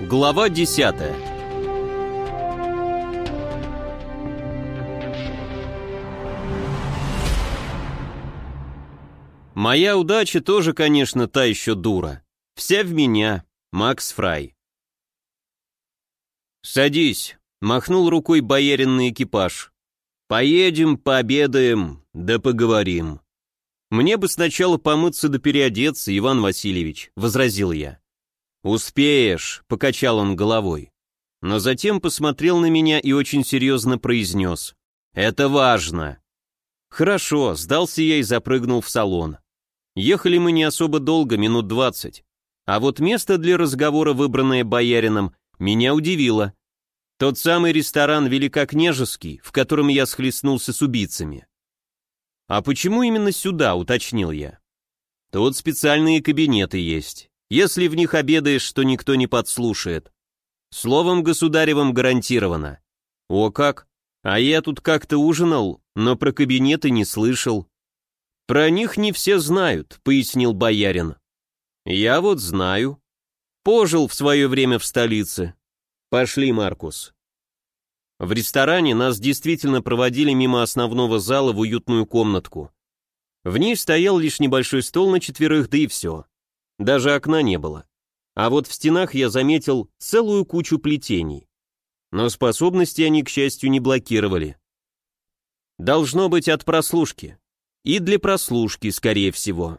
Глава 10 Моя удача тоже, конечно, та еще дура. Вся в меня, Макс Фрай. «Садись», — махнул рукой боярин на экипаж. «Поедем, пообедаем, да поговорим». «Мне бы сначала помыться да переодеться, Иван Васильевич», — возразил я. «Успеешь», — покачал он головой. Но затем посмотрел на меня и очень серьезно произнес. «Это важно». «Хорошо», — сдался я и запрыгнул в салон. Ехали мы не особо долго, минут двадцать. А вот место для разговора, выбранное боярином, меня удивило. Тот самый ресторан Великокняжеский, в котором я схлестнулся с убийцами. «А почему именно сюда?» — уточнил я. «Тут специальные кабинеты есть. Если в них обедаешь, то никто не подслушает. Словом государевым гарантировано. О как! А я тут как-то ужинал, но про кабинеты не слышал. «Про них не все знают», — пояснил боярин. «Я вот знаю. Пожил в свое время в столице. Пошли, Маркус». В ресторане нас действительно проводили мимо основного зала в уютную комнатку. В ней стоял лишь небольшой стол на четверых, да и все. Даже окна не было. А вот в стенах я заметил целую кучу плетений. Но способности они, к счастью, не блокировали. Должно быть от прослушки. И для прослушки, скорее всего.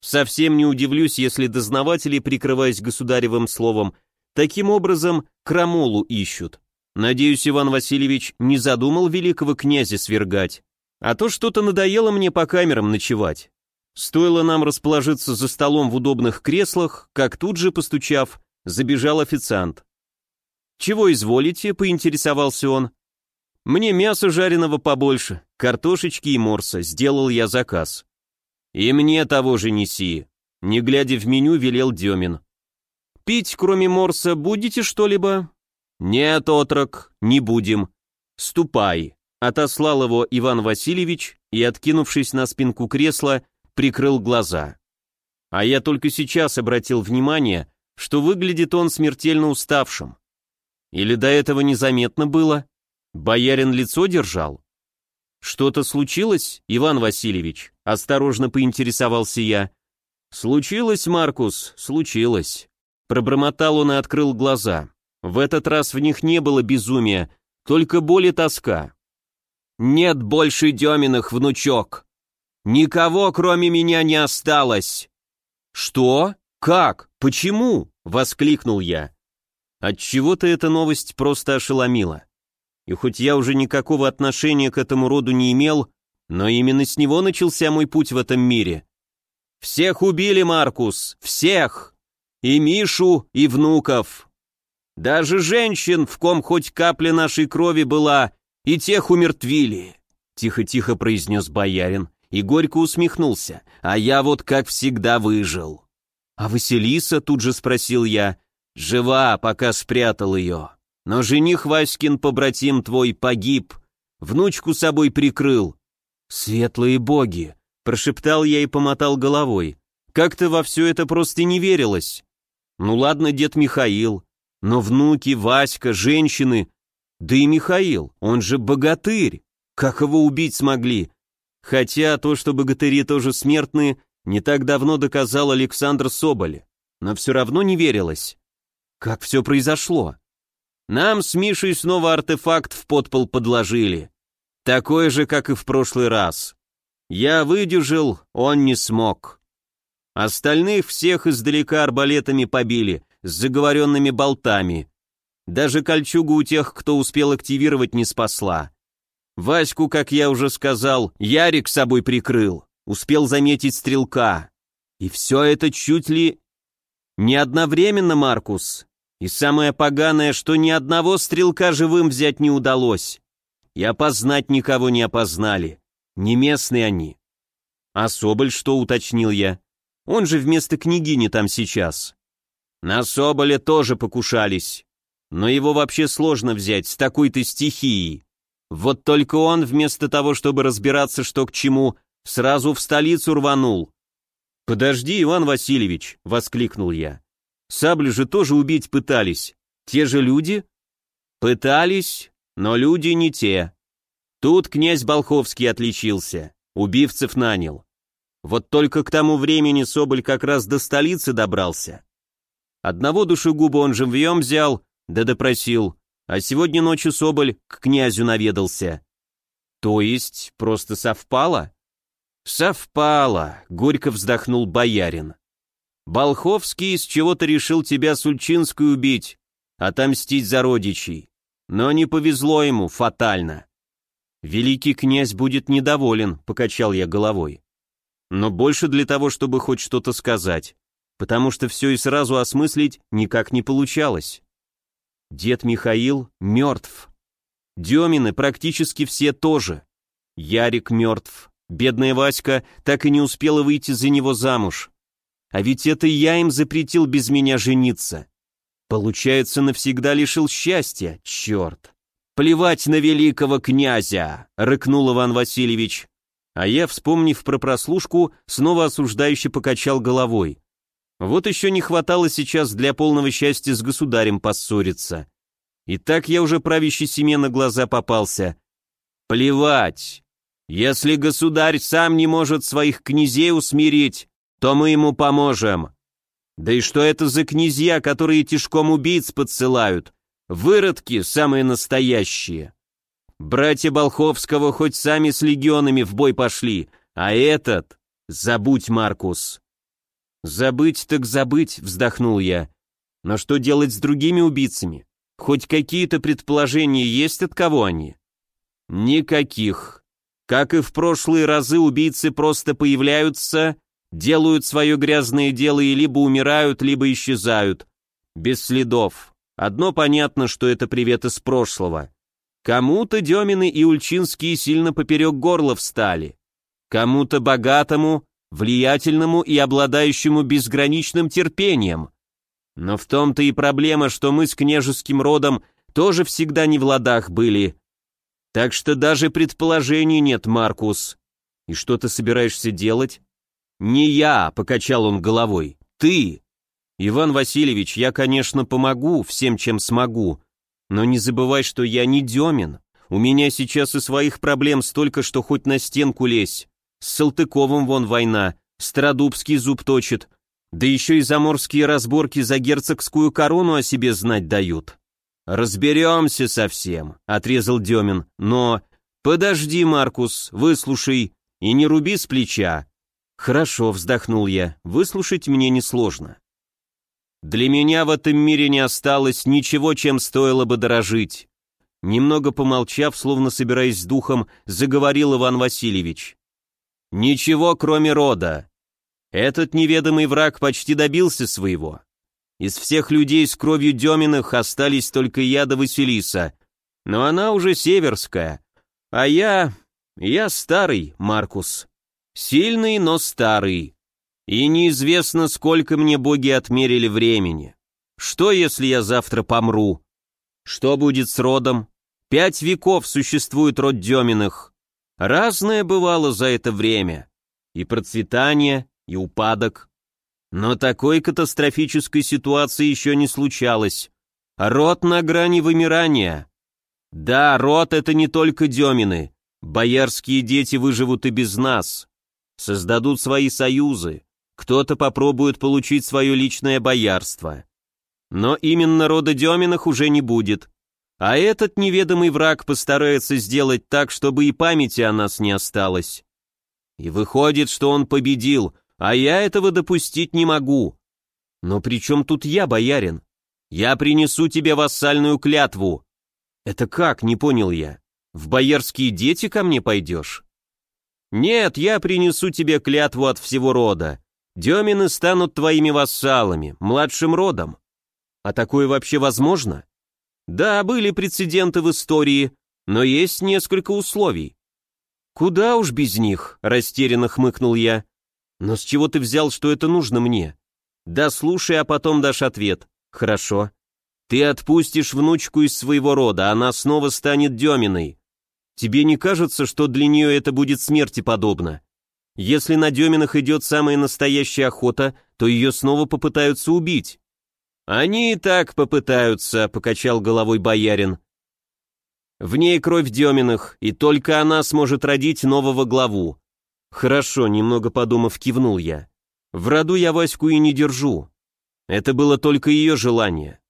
Совсем не удивлюсь, если дознаватели, прикрываясь государевым словом, таким образом крамолу ищут. Надеюсь, Иван Васильевич не задумал великого князя свергать. А то что-то надоело мне по камерам ночевать. Стоило нам расположиться за столом в удобных креслах, как тут же, постучав, забежал официант. «Чего изволите?» — поинтересовался он. «Мне мяса жареного побольше, картошечки и морса, сделал я заказ». «И мне того же неси», — не глядя в меню, велел Демин. «Пить, кроме морса, будете что-либо?» «Нет, отрок, не будем. Ступай», — отослал его Иван Васильевич и, откинувшись на спинку кресла, прикрыл глаза. А я только сейчас обратил внимание, что выглядит он смертельно уставшим. Или до этого незаметно было? Боярин лицо держал? Что-то случилось, Иван Васильевич? Осторожно поинтересовался я. Случилось, Маркус, случилось. Пробормотал он и открыл глаза. В этот раз в них не было безумия, только боль и тоска. «Нет больше Деминых, внучок! Никого, кроме меня, не осталось!» «Что? Как? Почему?» — воскликнул я. Отчего-то эта новость просто ошеломила. И хоть я уже никакого отношения к этому роду не имел, но именно с него начался мой путь в этом мире. Всех убили, Маркус, всех! И Мишу, и внуков. Даже женщин, в ком хоть капля нашей крови была, и тех умертвили. Тихо-тихо произнес боярин и горько усмехнулся, а я вот как всегда выжил. А Василиса, тут же спросил я, жива, пока спрятал ее. Но жених Васькин, побратим твой, погиб, внучку собой прикрыл. Светлые боги, прошептал я и помотал головой. Как-то во все это просто не верилось. Ну ладно, дед Михаил, но внуки, Васька, женщины, да и Михаил, он же богатырь. Как его убить смогли? Хотя то, что богатыри тоже смертные, не так давно доказал Александр Соболь. Но все равно не верилось. Как все произошло? Нам с Мишей снова артефакт в подпол подложили. Такой же, как и в прошлый раз. Я выдержал, он не смог. Остальных всех издалека арбалетами побили, с заговоренными болтами. Даже кольчугу у тех, кто успел активировать, не спасла. Ваську, как я уже сказал, Ярик собой прикрыл, успел заметить стрелка. И все это чуть ли не одновременно, Маркус. И самое поганое, что ни одного стрелка живым взять не удалось. И опознать никого не опознали. Не местные они. А Соболь что, уточнил я? Он же вместо княгини там сейчас. На Соболя тоже покушались. Но его вообще сложно взять с такой-то стихией. Вот только он, вместо того, чтобы разбираться, что к чему, сразу в столицу рванул. «Подожди, Иван Васильевич», — воскликнул я. Саблю же тоже убить пытались. Те же люди? Пытались, но люди не те. Тут князь Болховский отличился, убивцев нанял. Вот только к тому времени Соболь как раз до столицы добрался. Одного душегуба он живьем взял, да допросил, а сегодня ночью Соболь к князю наведался. То есть, просто совпало? Совпало, горько вздохнул боярин. Болховский из чего-то решил тебя Сульчинскую убить, отомстить за родичей. Но не повезло ему, фатально. Великий князь будет недоволен, покачал я головой. Но больше для того, чтобы хоть что-то сказать, потому что все и сразу осмыслить никак не получалось. Дед Михаил мертв. Демины практически все тоже. Ярик мертв. Бедная Васька так и не успела выйти за него замуж. А ведь это я им запретил без меня жениться. Получается, навсегда лишил счастья, черт. «Плевать на великого князя!» — рыкнул Иван Васильевич. А я, вспомнив про прослушку, снова осуждающе покачал головой. Вот еще не хватало сейчас для полного счастья с государем поссориться. И так я уже правящей семье на глаза попался. Плевать. Если государь сам не может своих князей усмирить, то мы ему поможем. Да и что это за князья, которые тишком убийц подсылают? Выродки самые настоящие. Братья Болховского хоть сами с легионами в бой пошли, а этот... Забудь, Маркус. Забыть так забыть, вздохнул я. Но что делать с другими убийцами? Хоть какие-то предположения есть, от кого они? Никаких. Как и в прошлые разы, убийцы просто появляются делают свое грязное дело и либо умирают, либо исчезают. Без следов. Одно понятно, что это привет из прошлого. Кому-то Демины и Ульчинские сильно поперек горла встали. Кому-то богатому, влиятельному и обладающему безграничным терпением. Но в том-то и проблема, что мы с княжеским родом тоже всегда не в ладах были. Так что даже предположений нет, Маркус. И что ты собираешься делать? «Не я», — покачал он головой, — «ты». «Иван Васильевич, я, конечно, помогу всем, чем смогу, но не забывай, что я не Демин. У меня сейчас и своих проблем столько, что хоть на стенку лезь. С Салтыковым вон война, Стародубский зуб точит, да еще и заморские разборки за герцогскую корону о себе знать дают». «Разберемся совсем», — отрезал Демин, — «но...» «Подожди, Маркус, выслушай, и не руби с плеча. «Хорошо», — вздохнул я, — «выслушать мне несложно». «Для меня в этом мире не осталось ничего, чем стоило бы дорожить». Немного помолчав, словно собираясь с духом, заговорил Иван Васильевич. «Ничего, кроме рода. Этот неведомый враг почти добился своего. Из всех людей с кровью Деминых остались только я да Василиса, но она уже северская, а я... я старый, Маркус». Сильный, но старый. И неизвестно, сколько мне боги отмерили времени. Что, если я завтра помру? Что будет с родом? Пять веков существует род Деминых. Разное бывало за это время. И процветание, и упадок. Но такой катастрофической ситуации еще не случалось. Род на грани вымирания. Да, род — это не только Демины. Боярские дети выживут и без нас создадут свои союзы, кто-то попробует получить свое личное боярство. Но именно рода Деминах уже не будет, а этот неведомый враг постарается сделать так, чтобы и памяти о нас не осталось. И выходит, что он победил, а я этого допустить не могу. Но при чем тут я, боярин? Я принесу тебе вассальную клятву. Это как, не понял я. В боярские дети ко мне пойдешь? «Нет, я принесу тебе клятву от всего рода. Демины станут твоими вассалами, младшим родом». «А такое вообще возможно?» «Да, были прецеденты в истории, но есть несколько условий». «Куда уж без них», — растерянно хмыкнул я. «Но с чего ты взял, что это нужно мне?» «Да слушай, а потом дашь ответ». «Хорошо». «Ты отпустишь внучку из своего рода, она снова станет Деминой. Тебе не кажется, что для нее это будет смерти подобно? Если на Деминах идет самая настоящая охота, то ее снова попытаются убить. Они и так попытаются, покачал головой боярин. В ней кровь Деминых, и только она сможет родить нового главу. Хорошо, немного подумав, кивнул я. В роду я Ваську и не держу. Это было только ее желание.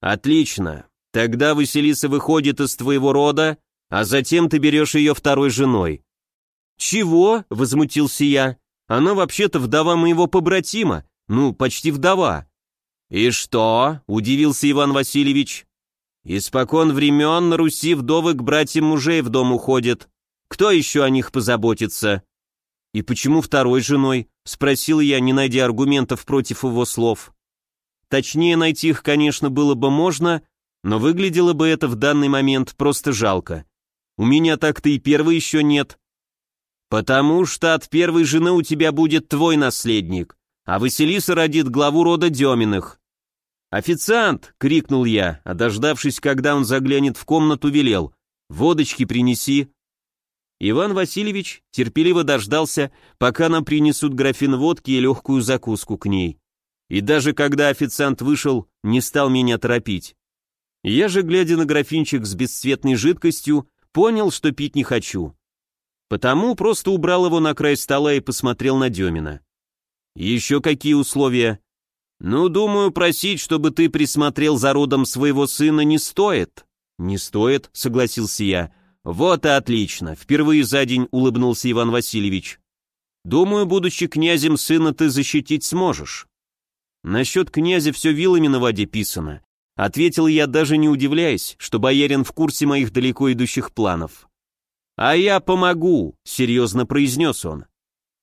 Отлично. Тогда Василиса выходит из твоего рода, а затем ты берешь ее второй женой. Чего? Возмутился я. Она вообще-то вдова моего побратима. Ну, почти вдова. И что? Удивился Иван Васильевич. Испокон времен на Руси вдовы к братьям мужей в дом уходят. Кто еще о них позаботится? И почему второй женой? Спросил я, не найдя аргументов против его слов. Точнее, найти их, конечно, было бы можно, но выглядело бы это в данный момент просто жалко. У меня так-то и первой еще нет. Потому что от первой жены у тебя будет твой наследник, а Василиса родит главу рода Деминых. «Официант!» — крикнул я, а дождавшись, когда он заглянет в комнату, велел. «Водочки принеси». Иван Васильевич терпеливо дождался, пока нам принесут графин водки и легкую закуску к ней. И даже когда официант вышел, не стал меня торопить. Я же, глядя на графинчик с бесцветной жидкостью, понял, что пить не хочу. Потому просто убрал его на край стола и посмотрел на Демина. «Еще какие условия?» «Ну, думаю, просить, чтобы ты присмотрел за родом своего сына, не стоит». «Не стоит», — согласился я. «Вот и отлично», — впервые за день улыбнулся Иван Васильевич. «Думаю, будучи князем сына, ты защитить сможешь». «Насчет князя все вилами на воде писано», — ответил я, даже не удивляясь, что боярин в курсе моих далеко идущих планов. «А я помогу», — серьезно произнес он.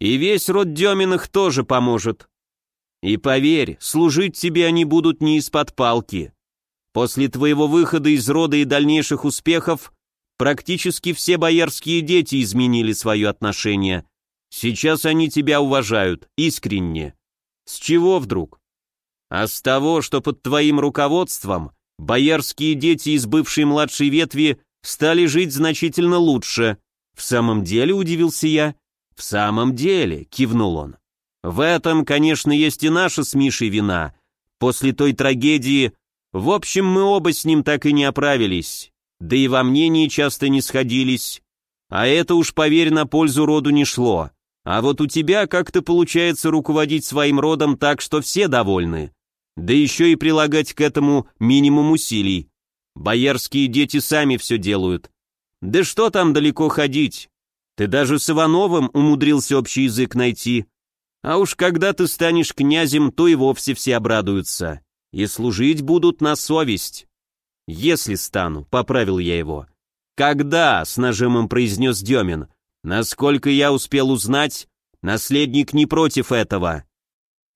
«И весь род Деминых тоже поможет. И поверь, служить тебе они будут не из-под палки. После твоего выхода из рода и дальнейших успехов практически все боярские дети изменили свое отношение. Сейчас они тебя уважают, искренне. С чего вдруг? А с того, что под твоим руководством боярские дети из бывшей младшей ветви стали жить значительно лучше. В самом деле, удивился я. В самом деле, кивнул он. В этом, конечно, есть и наша с Мишей вина. После той трагедии, в общем, мы оба с ним так и не оправились. Да и во мнении часто не сходились. А это уж, поверь, на пользу роду не шло. А вот у тебя как-то получается руководить своим родом так, что все довольны. Да еще и прилагать к этому минимум усилий. Боярские дети сами все делают. Да что там далеко ходить? Ты даже с Ивановым умудрился общий язык найти. А уж когда ты станешь князем, то и вовсе все обрадуются. И служить будут на совесть. Если стану, поправил я его. Когда, с нажимом произнес Демин. Насколько я успел узнать, наследник не против этого.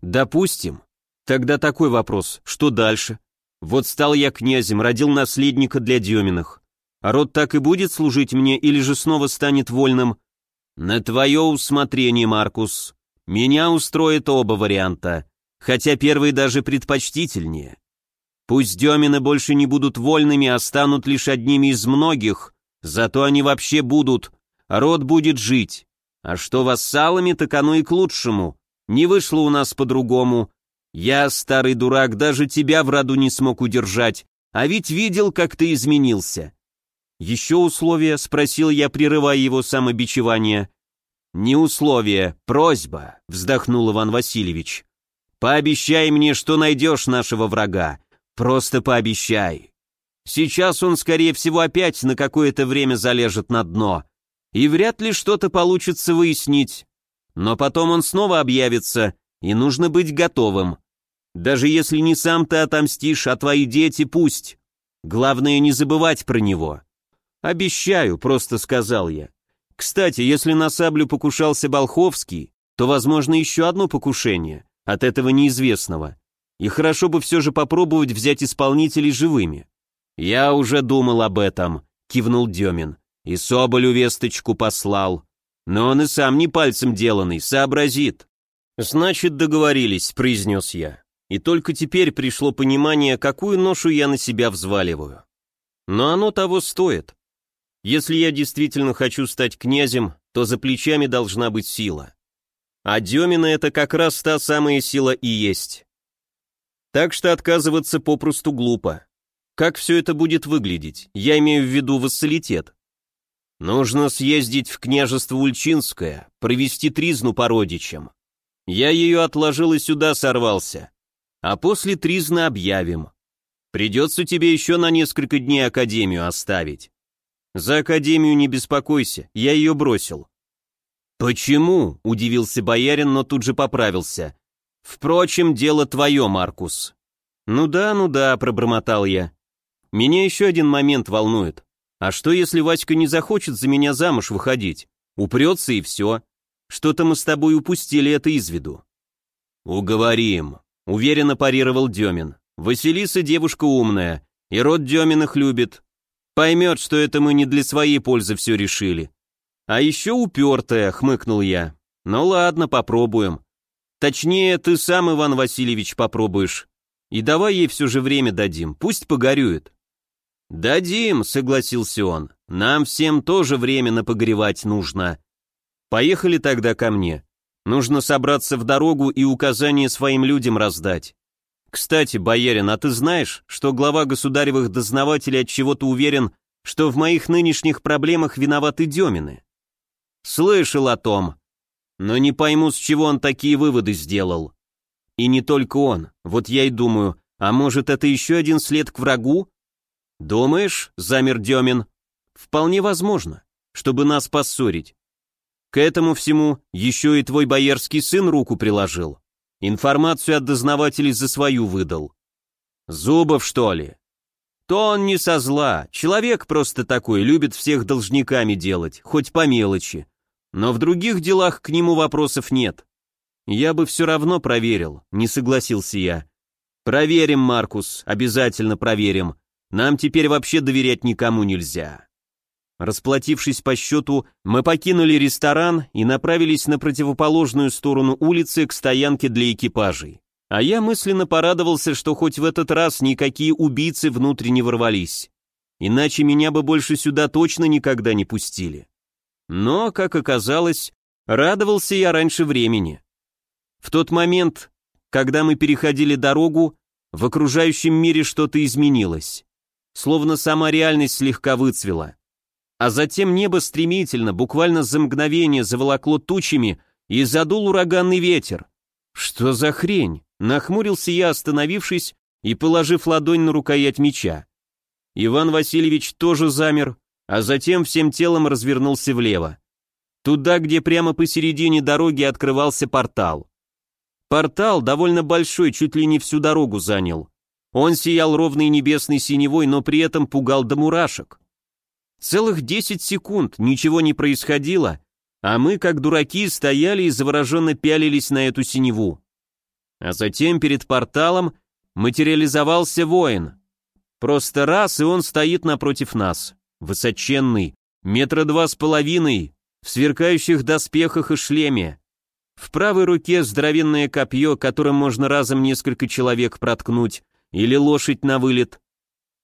Допустим. Тогда такой вопрос, что дальше? Вот стал я князем, родил наследника для Деминых. А род так и будет служить мне или же снова станет вольным? На твое усмотрение, Маркус. Меня устроит оба варианта, хотя первый даже предпочтительнее. Пусть Демины больше не будут вольными, а станут лишь одними из многих, зато они вообще будут, род будет жить. А что вассалами, так оно и к лучшему. Не вышло у нас по-другому. Я, старый дурак, даже тебя в роду не смог удержать, а ведь видел, как ты изменился. Еще условия, спросил я, прерывая его самобичевание. «Не условие, просьба», — вздохнул Иван Васильевич. «Пообещай мне, что найдешь нашего врага. Просто пообещай. Сейчас он, скорее всего, опять на какое-то время залежет на дно, и вряд ли что-то получится выяснить. Но потом он снова объявится, и нужно быть готовым. Даже если не сам ты отомстишь, а твои дети пусть. Главное не забывать про него». «Обещаю», — просто сказал я. Кстати, если на саблю покушался Болховский, то, возможно, еще одно покушение, от этого неизвестного. И хорошо бы все же попробовать взять исполнителей живыми. «Я уже думал об этом», — кивнул Демин. «И Соболю весточку послал. Но он и сам не пальцем деланный, сообразит». «Значит, договорились», — произнес я. И только теперь пришло понимание, какую ношу я на себя взваливаю. Но оно того стоит. Если я действительно хочу стать князем, то за плечами должна быть сила. А Демина это как раз та самая сила и есть. Так что отказываться попросту глупо. Как все это будет выглядеть? Я имею в виду вассалитет. Нужно съездить в княжество Ульчинское, провести тризну по родичам. Я ее отложил и сюда сорвался. А после тризны объявим. Придется тебе еще на несколько дней академию оставить. За академию не беспокойся, я ее бросил. Почему? Удивился боярин, но тут же поправился. Впрочем, дело твое, Маркус. Ну да, ну да, пробормотал я. Меня еще один момент волнует. А что, если Васька не захочет за меня замуж выходить? Упрется и все. Что-то мы с тобой упустили это из виду. Уговорим, уверенно парировал Демин. Василиса девушка умная, и род Деминых любит. Поймет, что это мы не для своей пользы все решили. А еще упертая, хмыкнул я. Ну ладно, попробуем. Точнее, ты сам, Иван Васильевич, попробуешь. И давай ей все же время дадим, пусть погорюет. «Дадим», — согласился он. «Нам всем тоже время погревать нужно. Поехали тогда ко мне. Нужно собраться в дорогу и указания своим людям раздать. Кстати, боярин, а ты знаешь, что глава государевых дознавателей от чего-то уверен, что в моих нынешних проблемах виноваты Демины? Слышал о том, но не пойму, с чего он такие выводы сделал. И не только он. Вот я и думаю, а может это еще один след к врагу? «Думаешь?» — замер Демин. «Вполне возможно, чтобы нас поссорить. К этому всему еще и твой боярский сын руку приложил. Информацию от дознавателей за свою выдал. Зубов, что ли? То он не со зла, человек просто такой, любит всех должниками делать, хоть по мелочи. Но в других делах к нему вопросов нет. Я бы все равно проверил, не согласился я. Проверим, Маркус, обязательно проверим. Нам теперь вообще доверять никому нельзя. Расплатившись по счету, мы покинули ресторан и направились на противоположную сторону улицы к стоянке для экипажей. А я мысленно порадовался, что хоть в этот раз никакие убийцы внутрь не ворвались. Иначе меня бы больше сюда точно никогда не пустили. Но, как оказалось, радовался я раньше времени. В тот момент, когда мы переходили дорогу, в окружающем мире что-то изменилось словно сама реальность слегка выцвела. А затем небо стремительно, буквально за мгновение заволокло тучами и задул ураганный ветер. Что за хрень? Нахмурился я, остановившись и положив ладонь на рукоять меча. Иван Васильевич тоже замер, а затем всем телом развернулся влево. Туда, где прямо посередине дороги открывался портал. Портал довольно большой, чуть ли не всю дорогу занял. Он сиял ровной небесной синевой, но при этом пугал до мурашек. Целых десять секунд ничего не происходило, а мы, как дураки, стояли и завороженно пялились на эту синеву. А затем перед порталом материализовался воин. Просто раз, и он стоит напротив нас. Высоченный, метра два с половиной, в сверкающих доспехах и шлеме. В правой руке здоровенное копье, которым можно разом несколько человек проткнуть, или лошадь на вылет.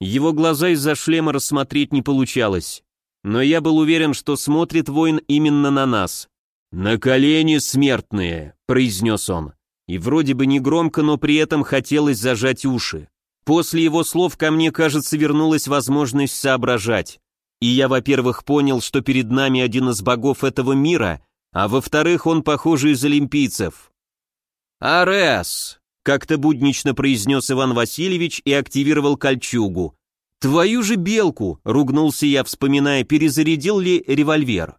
Его глаза из-за шлема рассмотреть не получалось. Но я был уверен, что смотрит воин именно на нас. «На колени смертные», — произнес он. И вроде бы не громко, но при этом хотелось зажать уши. После его слов ко мне, кажется, вернулась возможность соображать. И я, во-первых, понял, что перед нами один из богов этого мира, а во-вторых, он, похоже, из олимпийцев. «Арес!» Как-то буднично произнес Иван Васильевич и активировал кольчугу. «Твою же белку!» — ругнулся я, вспоминая, перезарядил ли револьвер.